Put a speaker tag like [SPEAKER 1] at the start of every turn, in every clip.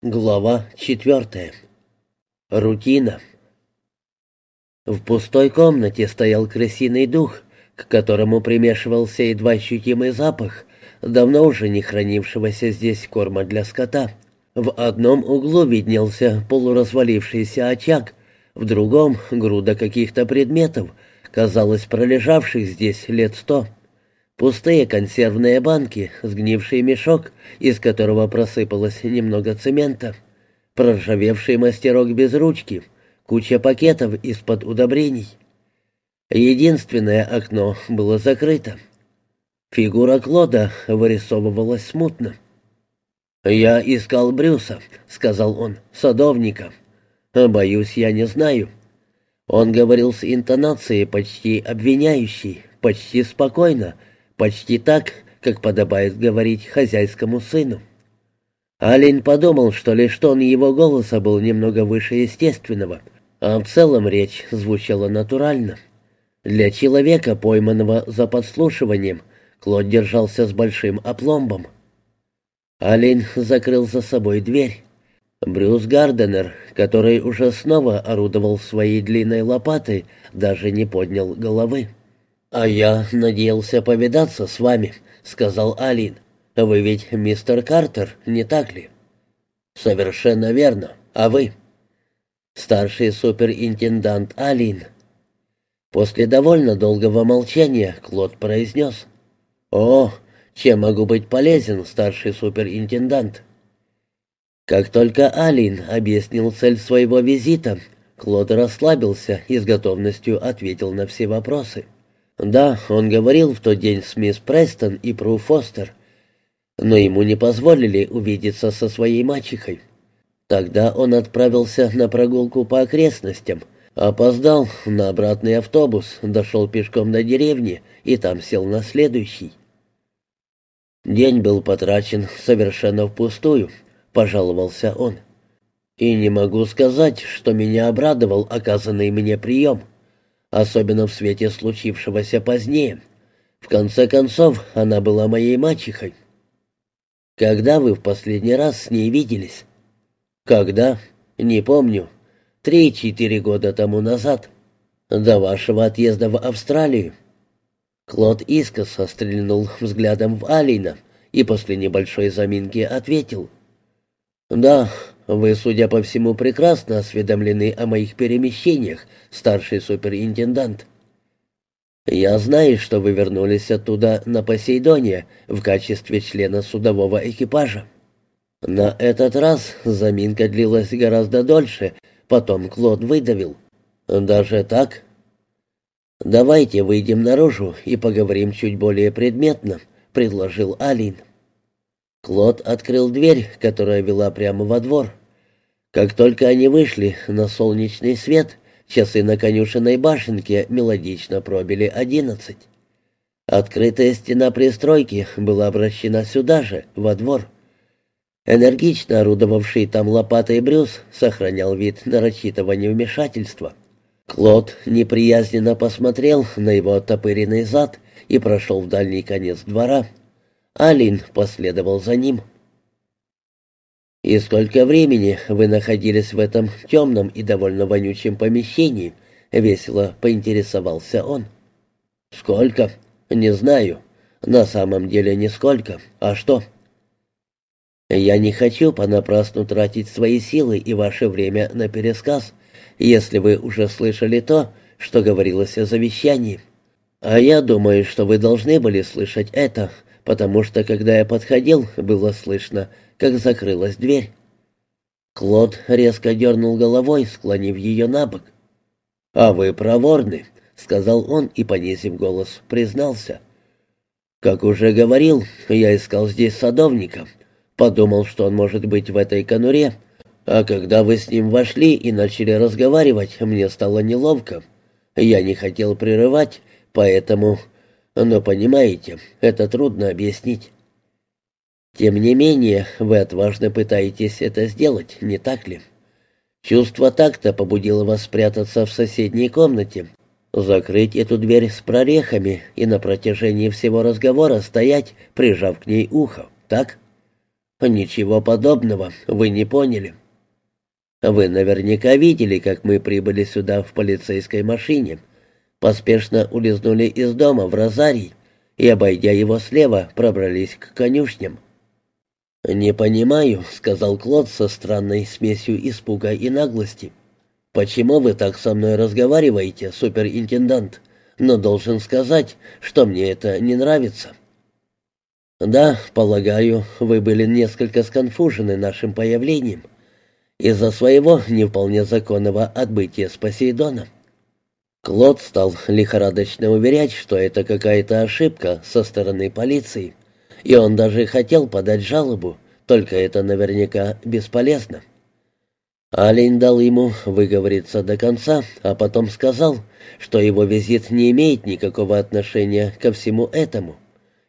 [SPEAKER 1] Глава четвертая. Рутина. В пустой комнате стоял крысиный дух, к которому примешивался едва ощутимый запах, давно уже не хранившегося здесь корма для скота. В одном углу виднелся полуразвалившийся очаг, в другом — груда каких-то предметов, казалось, пролежавших здесь лет сто. Пустые консервные банки, сгнивший мешок, из которого просыпалось немного цемента, проржавевший мастерок без ручки, куча пакетов из-под удобрений. Единственное окно было закрыто. Фигура Клода вырисовывалась смутно. «Я искал Брюса», — сказал он, — «садовника. Боюсь, я не знаю». Он говорил с интонацией почти обвиняющей, почти спокойно, — Почти так, как подобает говорить хозяйскому сыну. Алин подумал, что лишь тон его голоса был немного выше естественного, а в целом речь звучала натурально. Для человека, пойманного за подслушиванием, Клод держался с большим опломбом. Алин закрыл за собой дверь. Брюс Гарденер, который уже снова орудовал своей длинной лопатой, даже не поднял головы. «А я надеялся повидаться с вами», — сказал Алин. «Вы ведь мистер Картер, не так ли?» «Совершенно верно. А вы?» «Старший суперинтендант Алин». После довольно долгого молчания Клод произнес. «О, чем могу быть полезен, старший суперинтендант?» Как только Алин объяснил цель своего визита, Клод расслабился и с готовностью ответил на все вопросы. Да, он говорил в тот день с мисс Престон и Пру Фостер, но ему не позволили увидеться со своей мачехой. Тогда он отправился на прогулку по окрестностям, опоздал на обратный автобус, дошел пешком до деревни и там сел на следующий. День был потрачен совершенно впустую, пожаловался он. И не могу сказать, что меня обрадовал оказанный мне прием особенно в свете случившегося позднее. В конце концов, она была моей мачехой. Когда вы в последний раз с ней виделись? Когда? Не помню. Три-четыре года тому назад. До вашего отъезда в Австралию. Клод искоса стрельнул взглядом в Алина и после небольшой заминки ответил. «Да, вы, судя по всему, прекрасно осведомлены о моих перемещениях, старший суперинтендант. Я знаю, что вы вернулись оттуда на Посейдоне в качестве члена судового экипажа. На этот раз заминка длилась гораздо дольше, потом Клод выдавил. Даже так? Давайте выйдем наружу и поговорим чуть более предметно, предложил Алин. Клод открыл дверь, которая вела прямо во двор. Как только они вышли на солнечный свет, часы на конюшенной башенке мелодично пробили одиннадцать. Открытая стена пристройки была обращена сюда же, во двор. Энергично орудовавший там лопатой Брюс сохранял вид нарочитого невмешательства. Клод неприязненно посмотрел на его оттопыренный зад и прошел в дальний конец двора. Алин последовал за ним. «И сколько времени вы находились в этом темном и довольно вонючем помещении?» — весело поинтересовался он. «Сколько? Не знаю. На самом деле нисколько. А что?» «Я не хочу понапрасну тратить свои силы и ваше время на пересказ, если вы уже слышали то, что говорилось о завещании. А я думаю, что вы должны были слышать это, потому что, когда я подходил, было слышно, как закрылась дверь. Клод резко дернул головой, склонив ее на бок. «А вы проворны», — сказал он и, понизив голос, признался. «Как уже говорил, я искал здесь садовника. Подумал, что он может быть в этой конуре. А когда вы с ним вошли и начали разговаривать, мне стало неловко. Я не хотел прерывать, поэтому но, понимаете, это трудно объяснить. Тем не менее, вы отважно пытаетесь это сделать, не так ли? Чувство такта побудило вас спрятаться в соседней комнате, закрыть эту дверь с прорехами и на протяжении всего разговора стоять, прижав к ней ухо, так? Ничего подобного, вы не поняли. Вы наверняка видели, как мы прибыли сюда в полицейской машине. Поспешно улизнули из дома в Розарий и, обойдя его слева, пробрались к конюшням. «Не понимаю», — сказал Клод со странной смесью испуга и наглости. «Почему вы так со мной разговариваете, суперинтендант? Но должен сказать, что мне это не нравится». «Да, полагаю, вы были несколько сконфужены нашим появлением из-за своего не вполне законного отбытия с Посейдона». Клод стал лихорадочно уверять, что это какая-то ошибка со стороны полиции, и он даже хотел подать жалобу, только это наверняка бесполезно. Алень дал ему выговориться до конца, а потом сказал, что его визит не имеет никакого отношения ко всему этому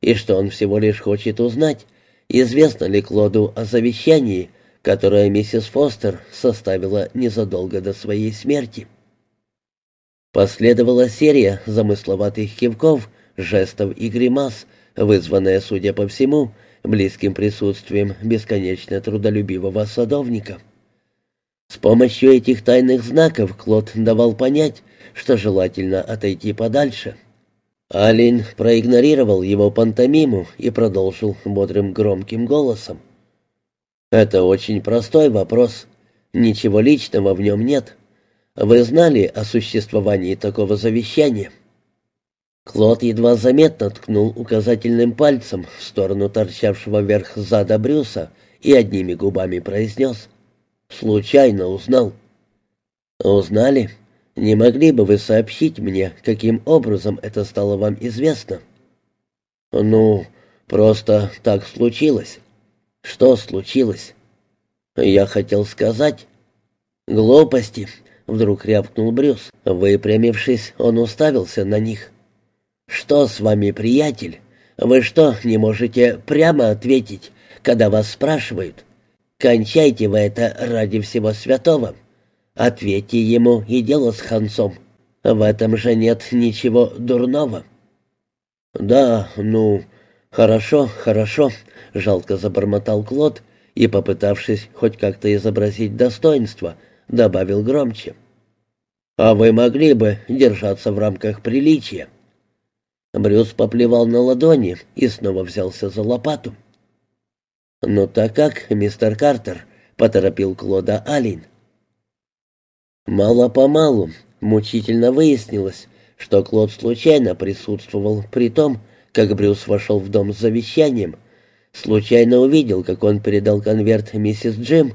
[SPEAKER 1] и что он всего лишь хочет узнать, известно ли Клоду о завещании, которое миссис Фостер составила незадолго до своей смерти. Последовала серия замысловатых кивков, жестов и гримас, вызванная, судя по всему, близким присутствием бесконечно трудолюбивого садовника. С помощью этих тайных знаков Клод давал понять, что желательно отойти подальше — Алин проигнорировал его пантомиму и продолжил бодрым громким голосом. «Это очень простой вопрос. Ничего личного в нем нет. Вы знали о существовании такого завещания?» Клод едва заметно ткнул указательным пальцем в сторону торчавшего вверх зада Брюса и одними губами произнес. «Случайно узнал». «Узнали?» Не могли бы вы сообщить мне, каким образом это стало вам известно? Ну, просто так случилось. Что случилось? Я хотел сказать. Глупости, вдруг рявкнул Брюс. Выпрямившись, он уставился на них. Что с вами, приятель? Вы что, не можете прямо ответить, когда вас спрашивают? Кончайте вы это ради всего святого. Ответьте ему и дело с Хансом. В этом же нет ничего дурного». «Да, ну, хорошо, хорошо», — жалко забормотал Клод и, попытавшись хоть как-то изобразить достоинство, добавил громче. «А вы могли бы держаться в рамках приличия». Брюс поплевал на ладони и снова взялся за лопату. «Ну так как, мистер Картер?» — поторопил Клода Алин. Мало-помалу мучительно выяснилось, что Клод случайно присутствовал при том, как Брюс вошел в дом с завещанием, случайно увидел, как он передал конверт миссис Джим,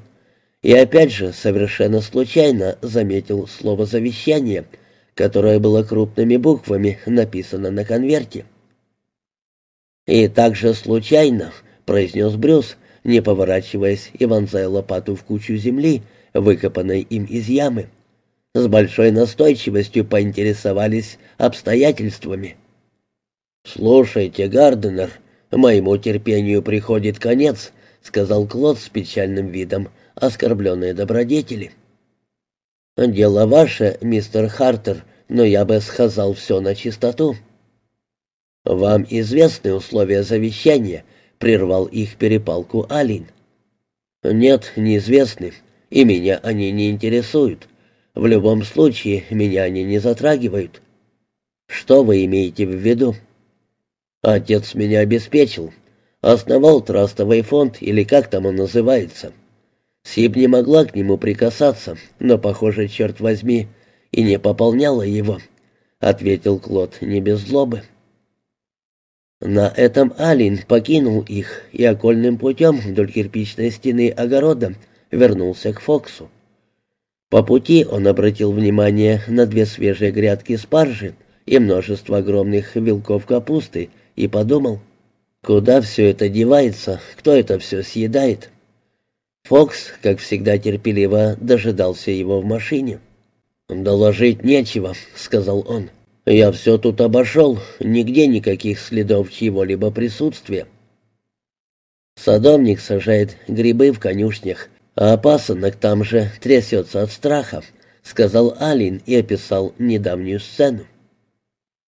[SPEAKER 1] и опять же совершенно случайно заметил слово «завещание», которое было крупными буквами написано на конверте. «И также случайно», — произнес Брюс, не поворачиваясь и вонзая лопату в кучу земли, выкопанной им из ямы с большой настойчивостью поинтересовались обстоятельствами. «Слушайте, Гарденер, моему терпению приходит конец», — сказал Клод с печальным видом, оскорбленные добродетели. «Дело ваше, мистер Хартер, но я бы сказал все на чистоту». «Вам известны условия завещания?» — прервал их перепалку Алин. «Нет, неизвестны, и меня они не интересуют. В любом случае, меня они не затрагивают. Что вы имеете в виду? Отец меня обеспечил. Основал трастовый фонд, или как там он называется. Сиб не могла к нему прикасаться, но, похоже, черт возьми, и не пополняла его, — ответил Клод не без злобы. На этом Алин покинул их и окольным путем вдоль кирпичной стены огорода вернулся к Фоксу. По пути он обратил внимание на две свежие грядки спаржи и множество огромных вилков капусты и подумал, куда все это девается, кто это все съедает. Фокс, как всегда терпеливо, дожидался его в машине. «Доложить нечего», — сказал он. «Я все тут обошел, нигде никаких следов чьего-либо присутствия». Садовник сажает грибы в конюшнях, а пасынок там же трясется от страха», — сказал Алин и описал недавнюю сцену.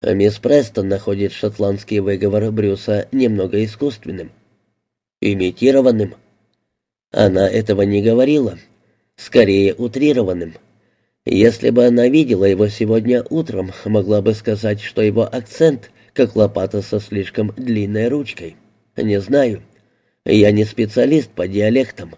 [SPEAKER 1] Мисс Престон находит шотландский выговор Брюса немного искусственным. «Имитированным», Она этого не говорила, скорее утрированным. Если бы она видела его сегодня утром, могла бы сказать, что его акцент как лопата со слишком длинной ручкой. Не знаю. Я не специалист по диалектам.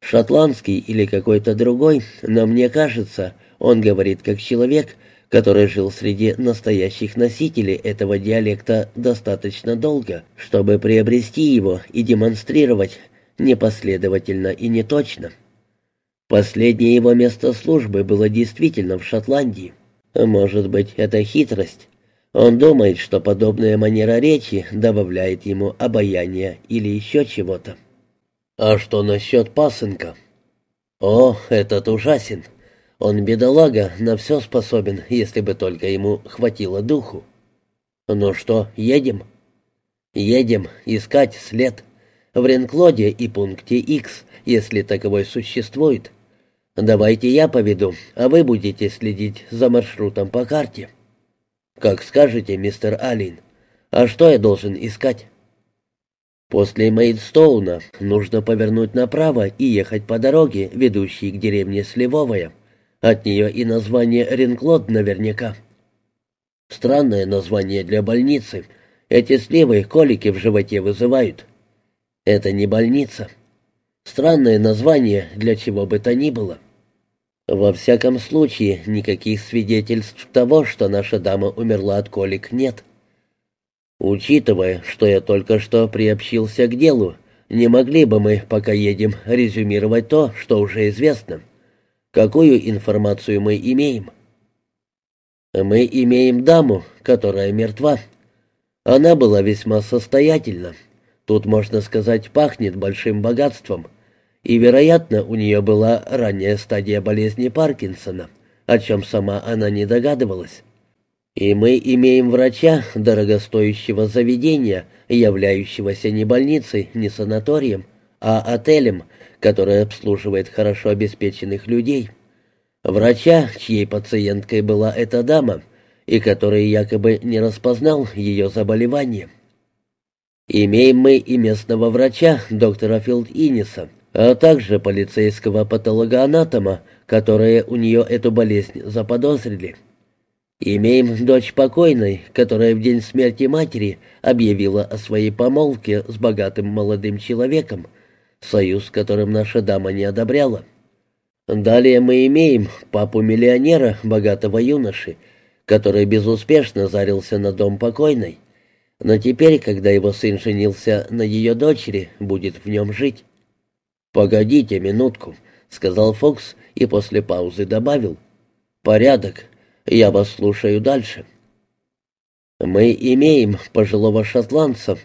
[SPEAKER 1] Шотландский или какой-то другой, но мне кажется, он говорит как человек, который жил среди настоящих носителей этого диалекта достаточно долго, чтобы приобрести его и демонстрировать непоследовательно и неточно. Последнее его место службы было действительно в Шотландии. Может быть, это хитрость. Он думает, что подобная манера речи добавляет ему обаяния или еще чего-то. А что насчет пасынка? О, этот ужасен. Он бедолага, на все способен, если бы только ему хватило духу. Ну что, едем? Едем искать след. В Ренклоде и пункте X, если таковой существует. Давайте я поведу, а вы будете следить за маршрутом по карте. Как скажете, мистер Аллен. А что я должен искать? После Мейдстоуна нужно повернуть направо и ехать по дороге, ведущей к деревне Сливовая. От нее и название Ренклод наверняка. Странное название для больницы. Эти сливы колики в животе вызывают. Это не больница. Странное название для чего бы то ни было. Во всяком случае, никаких свидетельств того, что наша дама умерла от колик, нет. Учитывая, что я только что приобщился к делу, не могли бы мы, пока едем, резюмировать то, что уже известно. Какую информацию мы имеем? Мы имеем даму, которая мертва. Она была весьма состоятельна. Тут, можно сказать, пахнет большим богатством. И, вероятно, у нее была ранняя стадия болезни Паркинсона, о чем сама она не догадывалась. И мы имеем врача дорогостоящего заведения, являющегося не больницей, не санаторием, а отелем, который обслуживает хорошо обеспеченных людей. Врача, чьей пациенткой была эта дама, и который якобы не распознал ее заболевание. Имеем мы и местного врача, доктора Филд Иниса, а также полицейского патологоанатома, которые у нее эту болезнь заподозрили. Имеем дочь покойной, которая в день смерти матери объявила о своей помолвке с богатым молодым человеком, союз, которым наша дама не одобряла. Далее мы имеем папу-миллионера, богатого юноши, который безуспешно зарился на дом покойной, но теперь, когда его сын женился на ее дочери, будет в нем жить. «Погодите минутку», — сказал Фокс и после паузы добавил. «Порядок. Я вас слушаю дальше». «Мы имеем пожилого шотландца,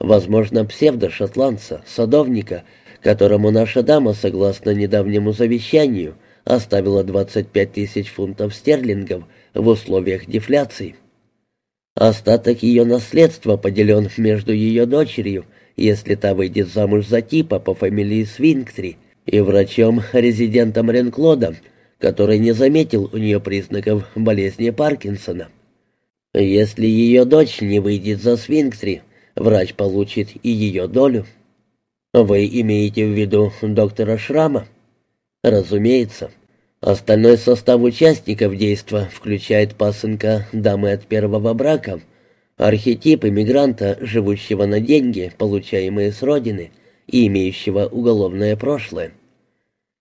[SPEAKER 1] возможно, псевдошотландца, садовника, которому наша дама, согласно недавнему завещанию, оставила 25 тысяч фунтов стерлингов в условиях дефляции. Остаток ее наследства поделен между ее дочерью, если та выйдет замуж за типа по фамилии Свинктри, и врачом-резидентом Ренклода, который не заметил у нее признаков болезни Паркинсона. Если ее дочь не выйдет за Свинктри, врач получит и ее долю. Вы имеете в виду доктора Шрама? Разумеется. Остальной состав участников действа включает пасынка дамы от первого брака, архетип иммигранта, живущего на деньги, получаемые с родины, и имеющего уголовное прошлое.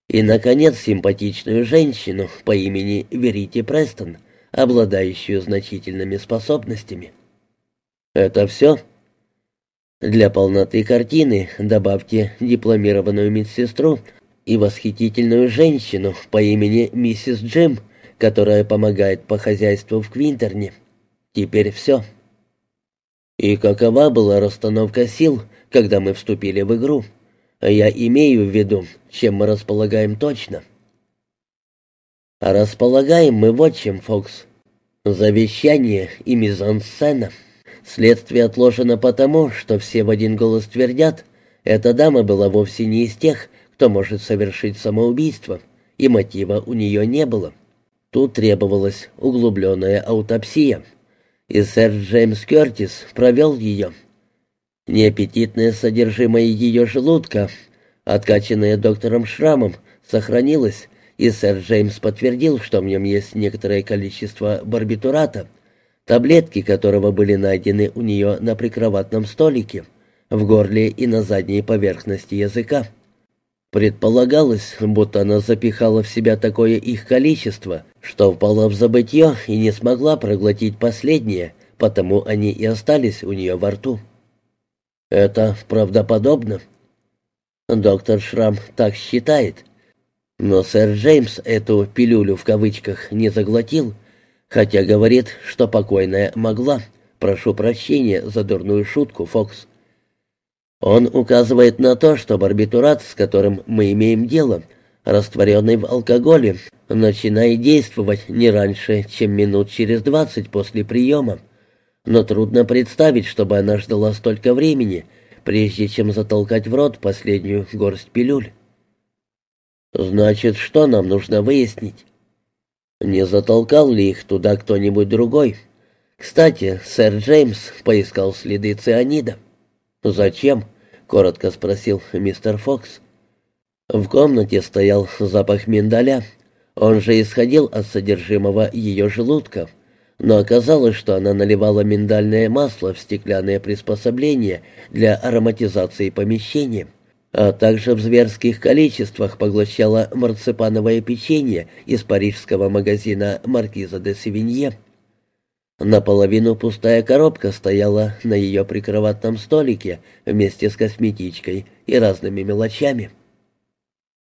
[SPEAKER 1] И, наконец, симпатичную женщину по имени Верити Престон, обладающую значительными способностями. Это все? Для полноты картины добавьте дипломированную медсестру и восхитительную женщину по имени миссис Джим, которая помогает по хозяйству в Квинтерне. Теперь все. И какова была расстановка сил, когда мы вступили в игру? Я имею в виду, чем мы располагаем точно. Располагаем мы вот чем, Фокс. Завещание и мизансцена. Следствие отложено потому, что все в один голос твердят, эта дама была вовсе не из тех, кто может совершить самоубийство, и мотива у нее не было. Тут требовалась углубленная аутопсия, и сэр Джеймс Кертис провел ее. Неаппетитное содержимое ее желудка Откачанное доктором шрамом сохранилось, и сэр Джеймс подтвердил, что в нем есть некоторое количество барбитурата, таблетки которого были найдены у нее на прикроватном столике, в горле и на задней поверхности языка. Предполагалось, будто она запихала в себя такое их количество, что впала в забытье и не смогла проглотить последнее, потому они и остались у нее во рту. Это правдоподобно. Доктор Шрам так считает. Но сэр Джеймс эту «пилюлю» в кавычках не заглотил, хотя говорит, что покойная могла. Прошу прощения за дурную шутку, Фокс. Он указывает на то, что барбитурат, с которым мы имеем дело, растворенный в алкоголе, начинает действовать не раньше, чем минут через двадцать после приема. Но трудно представить, чтобы она ждала столько времени, прежде чем затолкать в рот последнюю горсть пилюль. Значит, что нам нужно выяснить? Не затолкал ли их туда кто-нибудь другой? Кстати, сэр Джеймс поискал следы цианида. Зачем? — коротко спросил мистер Фокс. В комнате стоял запах миндаля. Он же исходил от содержимого ее желудка. Но оказалось, что она наливала миндальное масло в стеклянное приспособление для ароматизации помещения, а также в зверских количествах поглощала марципановое печенье из парижского магазина «Маркиза де Севинье». Наполовину пустая коробка стояла на ее прикроватном столике вместе с косметичкой и разными мелочами.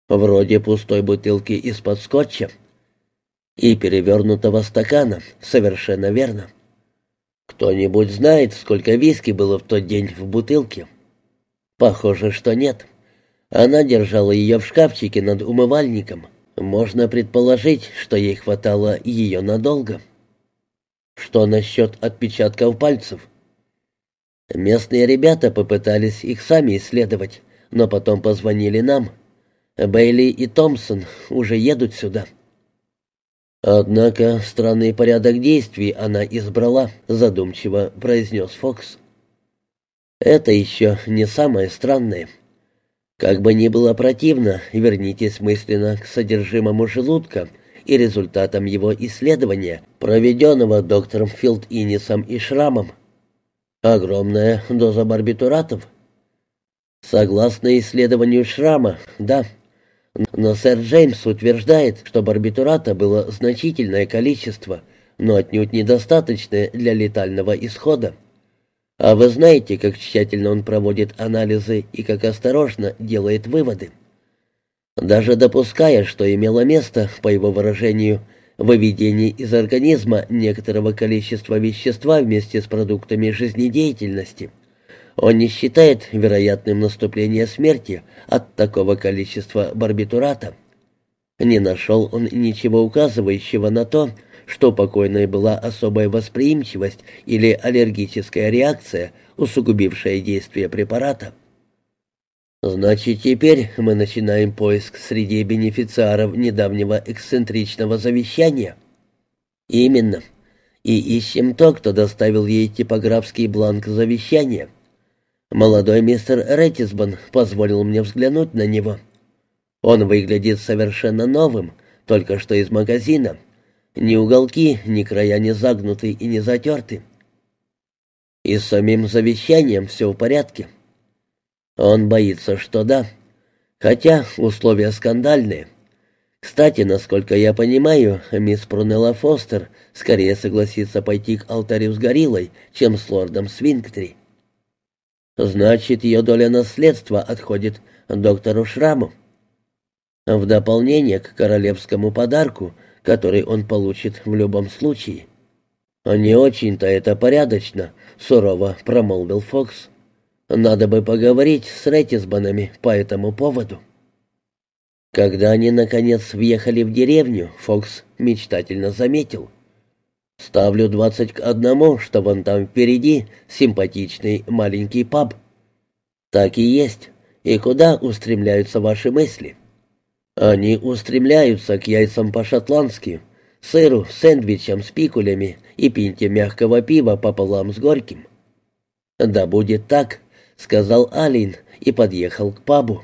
[SPEAKER 1] Вроде пустой бутылки из-под скотча и перевернутого стакана, совершенно верно. Кто-нибудь знает, сколько виски было в тот день в бутылке? Похоже, что нет. Она держала ее в шкафчике над умывальником. Можно предположить, что ей хватало ее надолго. Что насчет отпечатков пальцев? Местные ребята попытались их сами исследовать, но потом позвонили нам. Бейли и Томпсон уже едут сюда. Однако странный порядок действий она избрала, задумчиво произнес Фокс. Это еще не самое странное. Как бы ни было противно, вернитесь мысленно к содержимому желудка — и результатом его исследования, проведенного доктором Филд-Иннисом и Шрамом. Огромная доза барбитуратов. Согласно исследованию Шрама, да. Но сэр Джеймс утверждает, что барбитурата было значительное количество, но отнюдь недостаточное для летального исхода. А вы знаете, как тщательно он проводит анализы и как осторожно делает выводы. Даже допуская, что имело место, по его выражению, выведение из организма некоторого количества вещества вместе с продуктами жизнедеятельности, он не считает вероятным наступление смерти от такого количества барбитурата. Не нашел он ничего указывающего на то, что у покойной была особая восприимчивость или аллергическая реакция, усугубившая действие препарата. «Значит, теперь мы начинаем поиск среди бенефициаров недавнего эксцентричного завещания?» «Именно. И ищем то, кто доставил ей типографский бланк завещания. Молодой мистер Реттисбан позволил мне взглянуть на него. Он выглядит совершенно новым, только что из магазина. Ни уголки, ни края не загнуты и не затерты. И с самим завещанием все в порядке». Он боится, что да. Хотя условия скандальные. Кстати, насколько я понимаю, мисс Прунелла Фостер скорее согласится пойти к алтарю с гориллой, чем с лордом Свингтри. Значит, ее доля наследства отходит доктору Шраму. В дополнение к королевскому подарку, который он получит в любом случае. «Не очень-то это порядочно», — сурово промолвил Фокс. Надо бы поговорить с Рэттисбанами по этому поводу. Когда они, наконец, въехали в деревню, Фокс мечтательно заметил. «Ставлю двадцать к одному, что вон там впереди симпатичный маленький паб». «Так и есть. И куда устремляются ваши мысли?» «Они устремляются к яйцам по-шотландски, сыру, сэндвичам с пикулями и пинте мягкого пива пополам с горьким». «Да будет так», сказал Алин и подъехал к пабу.